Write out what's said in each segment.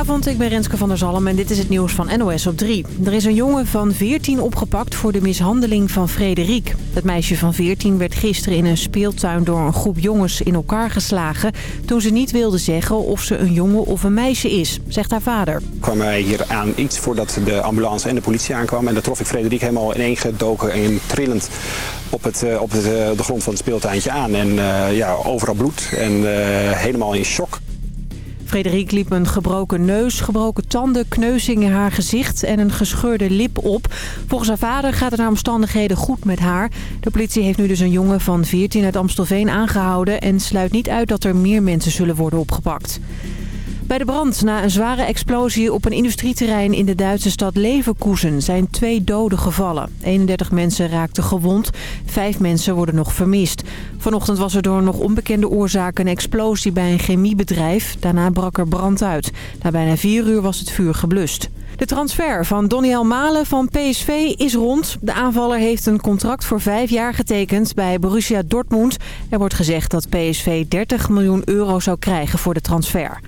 Goedenavond, ik ben Renske van der Zalm en dit is het nieuws van NOS op 3. Er is een jongen van 14 opgepakt voor de mishandeling van Frederik. Het meisje van 14 werd gisteren in een speeltuin door een groep jongens in elkaar geslagen... toen ze niet wilde zeggen of ze een jongen of een meisje is, zegt haar vader. Kwamen wij hier aan iets voordat de ambulance en de politie aankwamen. En daar trof ik Frederik helemaal ineengedoken en trillend op, het, eh, op eh, de grond van het speeltuintje aan. En uh, ja, overal bloed en helemaal in shock. Frederik liep een gebroken neus, gebroken tanden, kneuzing in haar gezicht en een gescheurde lip op. Volgens haar vader gaat het naar omstandigheden goed met haar. De politie heeft nu dus een jongen van 14 uit Amstelveen aangehouden... en sluit niet uit dat er meer mensen zullen worden opgepakt. Bij de brand na een zware explosie op een industrieterrein in de Duitse stad Leverkusen zijn twee doden gevallen. 31 mensen raakten gewond, vijf mensen worden nog vermist. Vanochtend was er door nog onbekende oorzaken een explosie bij een chemiebedrijf. Daarna brak er brand uit. Na bijna vier uur was het vuur geblust. De transfer van Doniel Malen van PSV is rond. De aanvaller heeft een contract voor vijf jaar getekend bij Borussia Dortmund. Er wordt gezegd dat PSV 30 miljoen euro zou krijgen voor de transfer.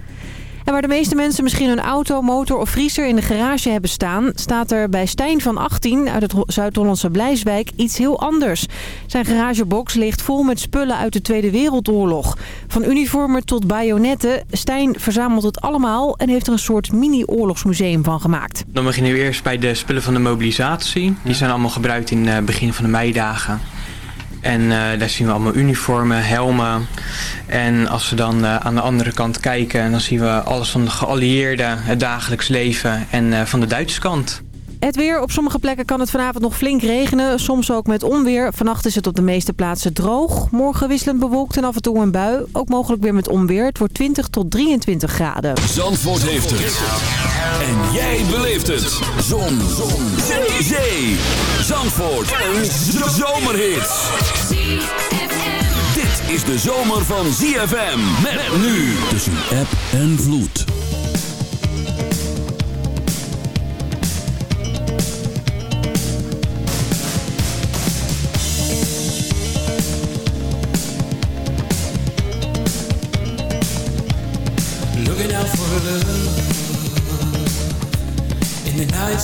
En waar de meeste mensen misschien een auto, motor of vriezer in de garage hebben staan... staat er bij Stijn van 18 uit het Zuid-Hollandse Blijswijk iets heel anders. Zijn garagebox ligt vol met spullen uit de Tweede Wereldoorlog. Van uniformen tot bajonetten. Stijn verzamelt het allemaal en heeft er een soort mini-oorlogsmuseum van gemaakt. Dan beginnen we eerst bij de spullen van de mobilisatie. Die zijn allemaal gebruikt in het begin van de meidagen. En uh, daar zien we allemaal uniformen, helmen. En als we dan uh, aan de andere kant kijken, dan zien we alles van de geallieerden, het dagelijks leven en uh, van de Duitse kant. Het weer. Op sommige plekken kan het vanavond nog flink regenen. Soms ook met onweer. Vannacht is het op de meeste plaatsen droog. Morgen wisselend bewolkt en af en toe een bui. Ook mogelijk weer met onweer. Het wordt 20 tot 23 graden. Zandvoort heeft het. En jij beleeft het. Zon. Zon. Zee. Zee. Zandvoort. Een zomerhit. Dit is de zomer van ZFM. Met nu tussen app en vloed.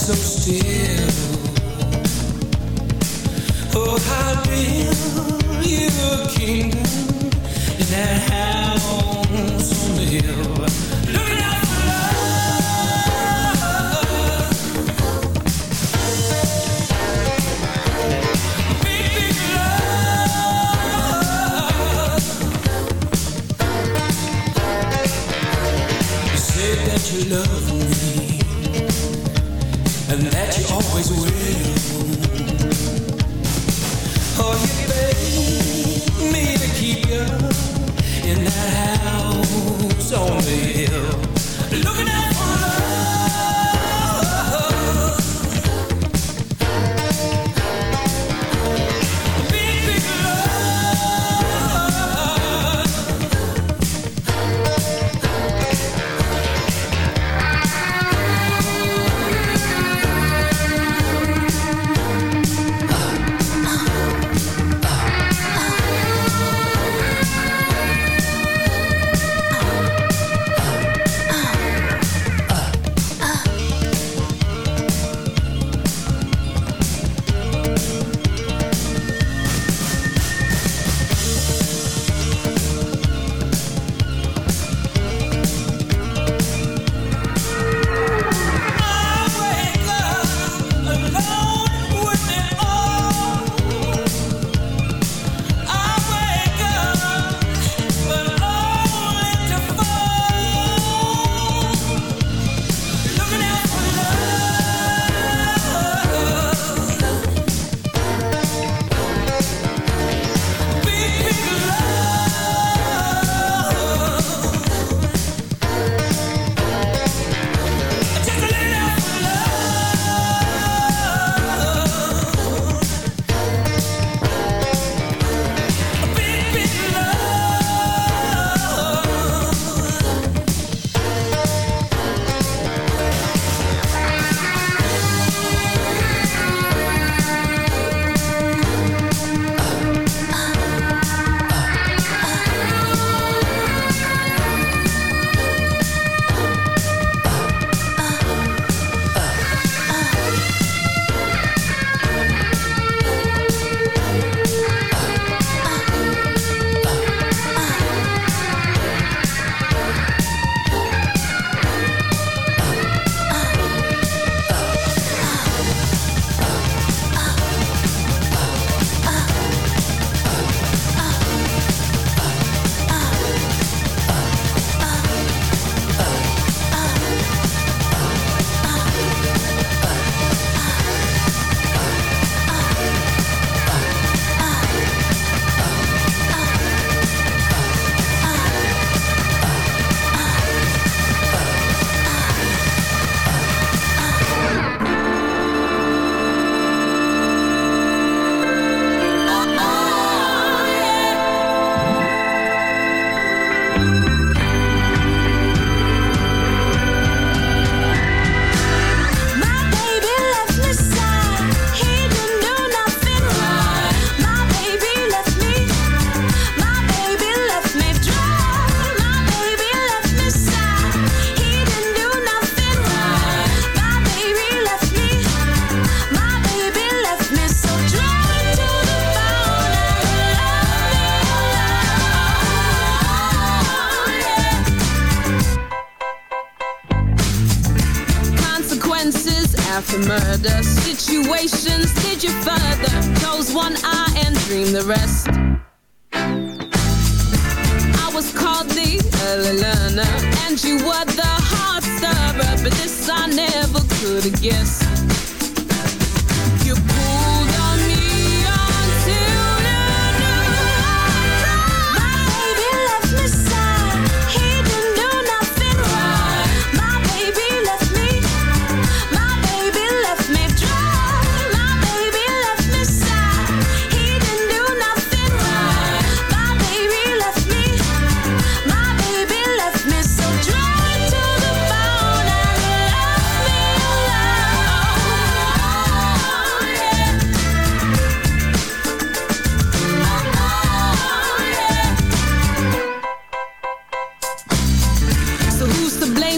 So still. Oh, I'll build you a kingdom in that house on the hill,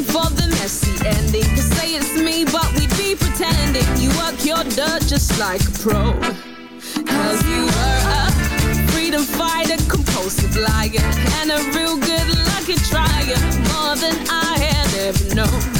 blame for the messy ending Cause say it's me, but we'd be pretending You work your dirt just like a pro. Cause you were a freedom fighter, compulsive liar And a real good lucky trier More than I had ever known.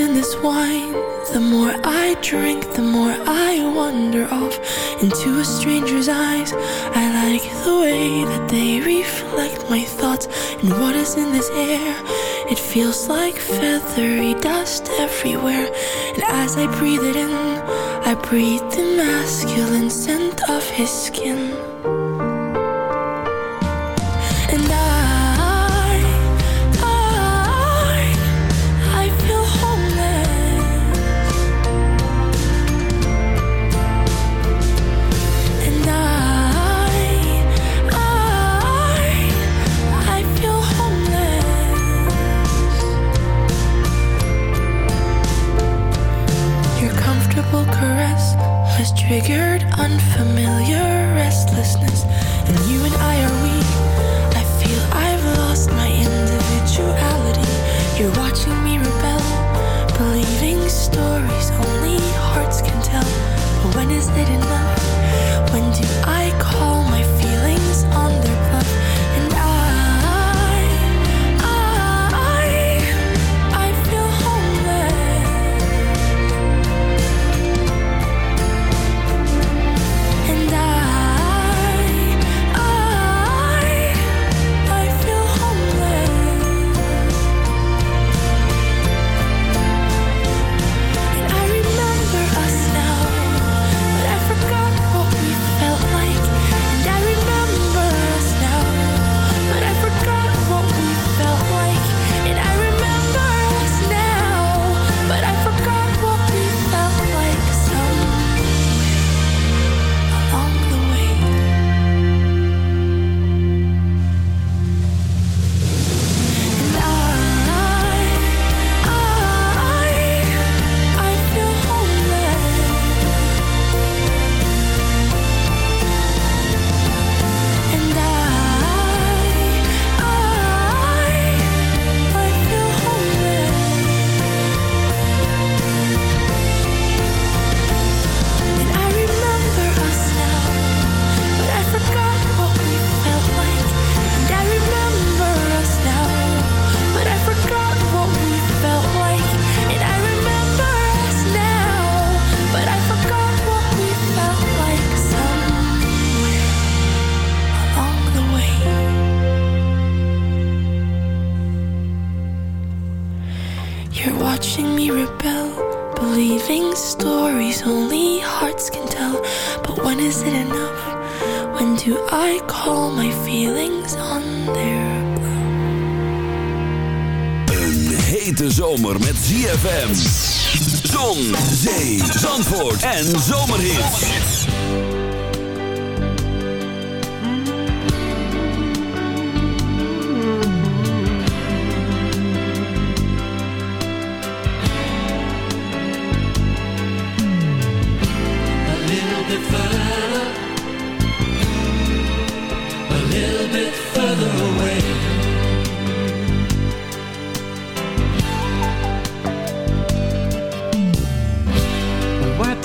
in this wine? The more I drink, the more I wander off Into a stranger's eyes. I like the way that they reflect my thoughts And what is in this air. It feels like feathery dust everywhere. And as I breathe it in, I breathe the masculine scent of his skin. triggered unfamiliar restlessness, and you and I are.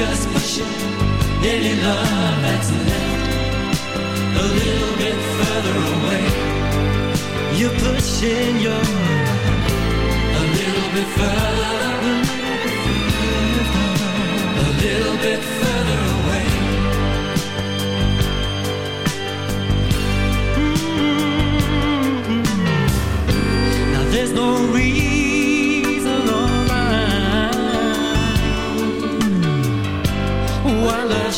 just pushing any love that's left a little bit further away. You're pushing your a little bit further, a little bit further away. Mm -hmm. Now there's no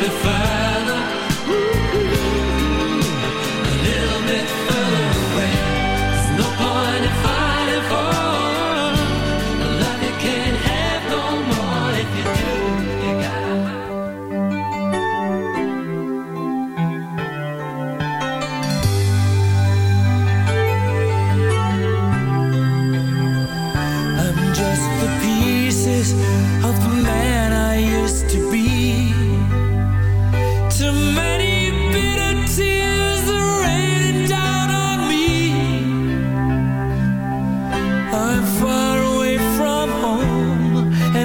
a little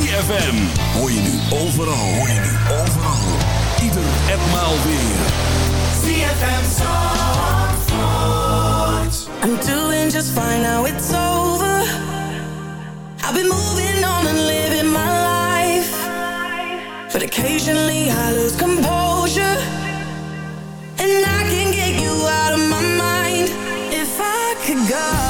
ZFM. Hoor je nu overal. Hoor je nu overal. Ieder etmaal weer. ZFM Zandvoort. I'm doing just fine now it's over. I've been moving on and living my life. But occasionally I lose composure. And I can get you out of my mind. If I could go.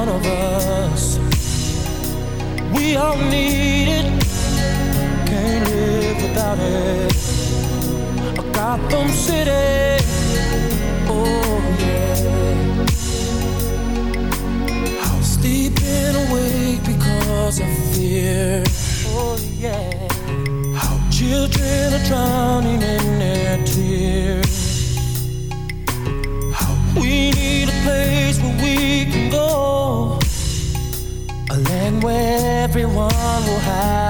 One of us. We all need it, can't live without it. A Gotham City, oh yeah. Sleeping awake because of fear, oh yeah. How children are drowning in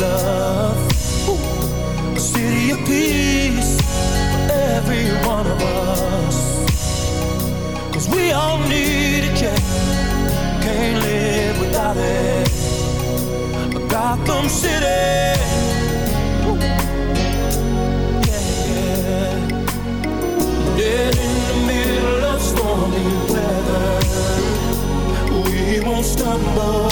Love, a city of peace for every one of us. Cause we all need it. Can't live without it. Gotham City, yeah. Dead in the middle of stormy weather We won't stumble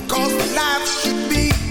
because life should be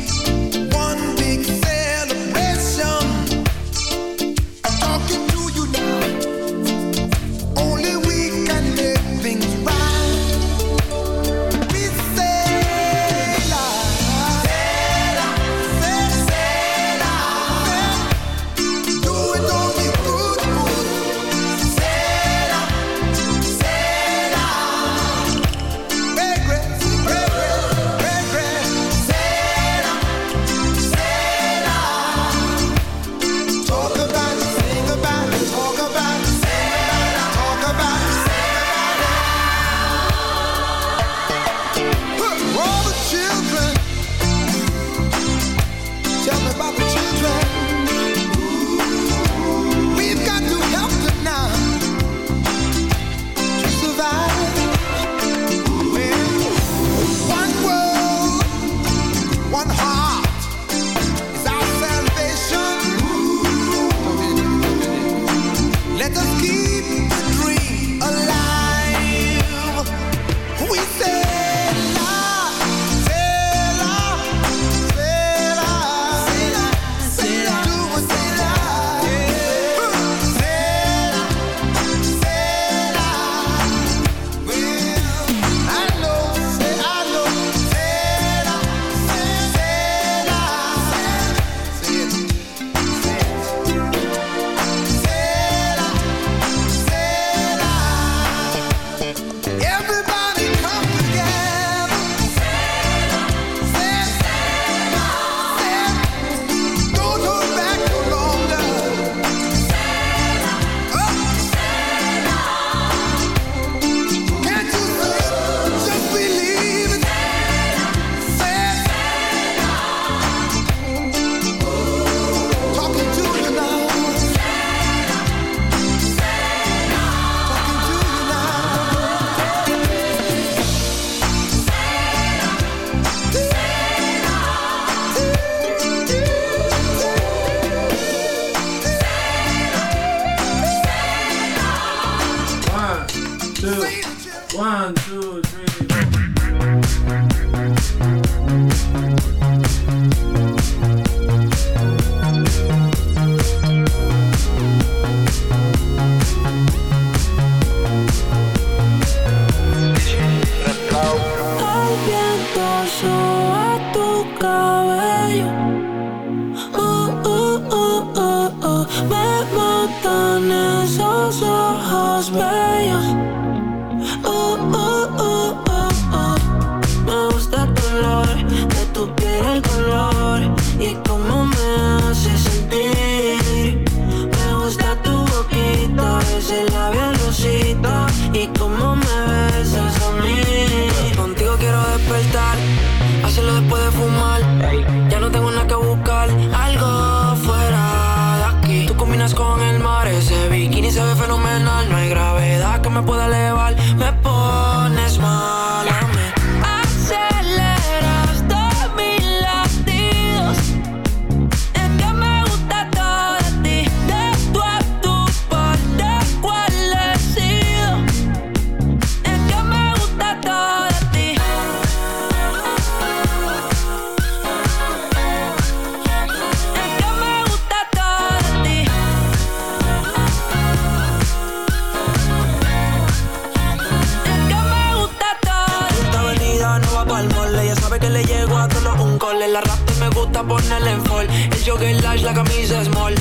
ponerle en fall. El jogger large, la camisa small.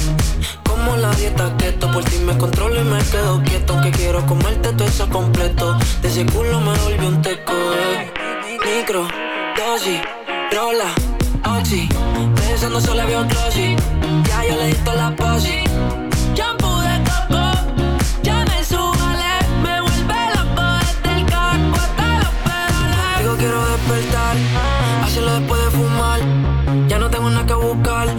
Como la dieta keto Por ti me controlo y me quedo quieto. Aunque quiero comerte todo eso completo. De ese culo me volvió un teco. Eh. Micro, dosis, rola, oxi. Pensando solo había un closet. Ya yo le di toda la posi.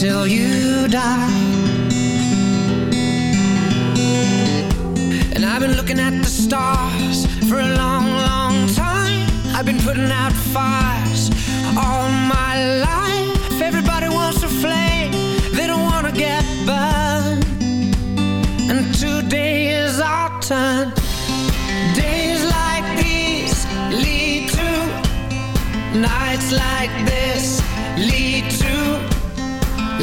till you